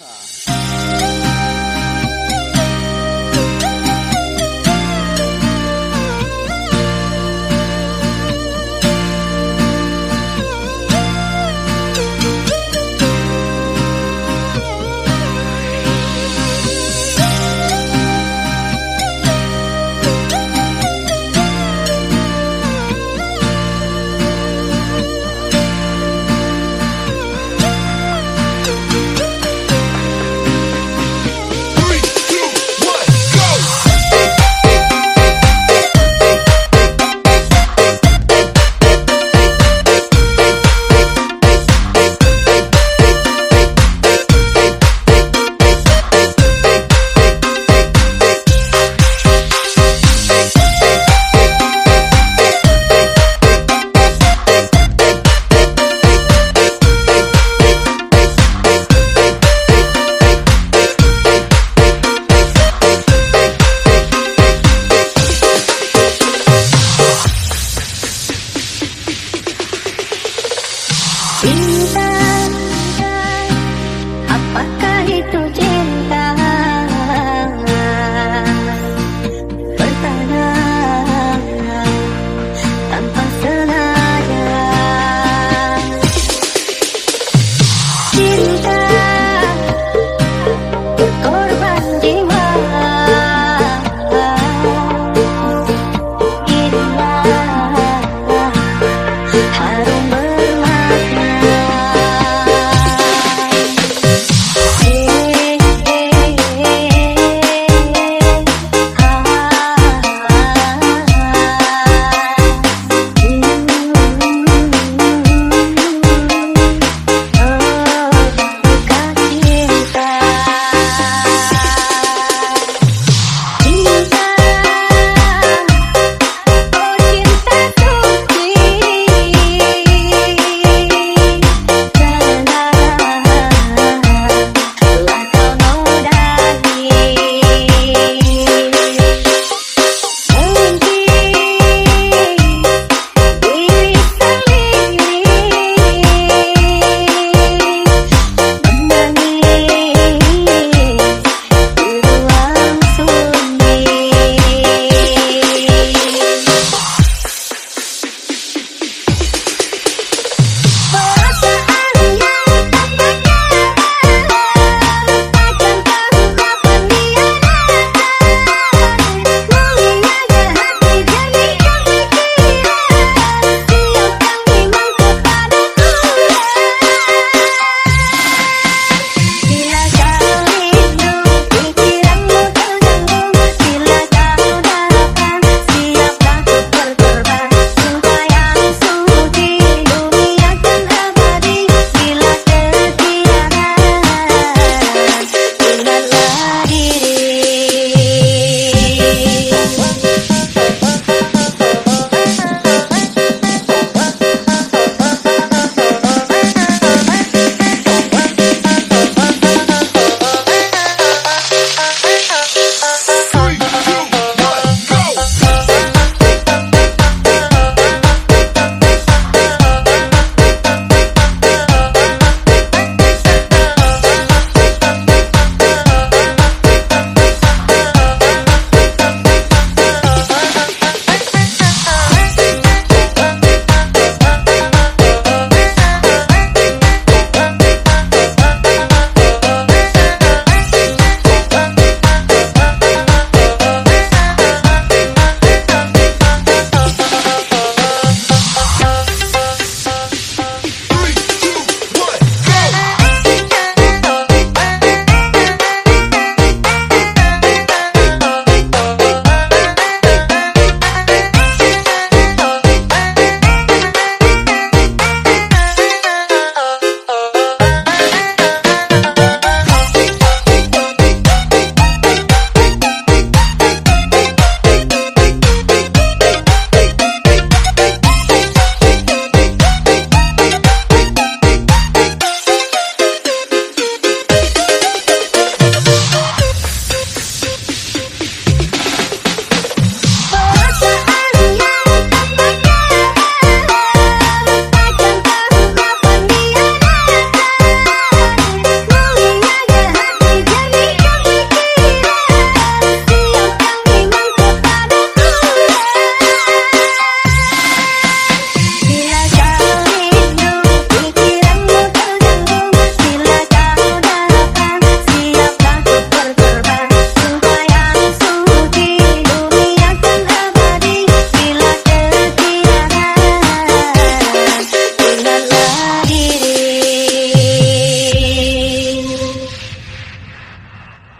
啊。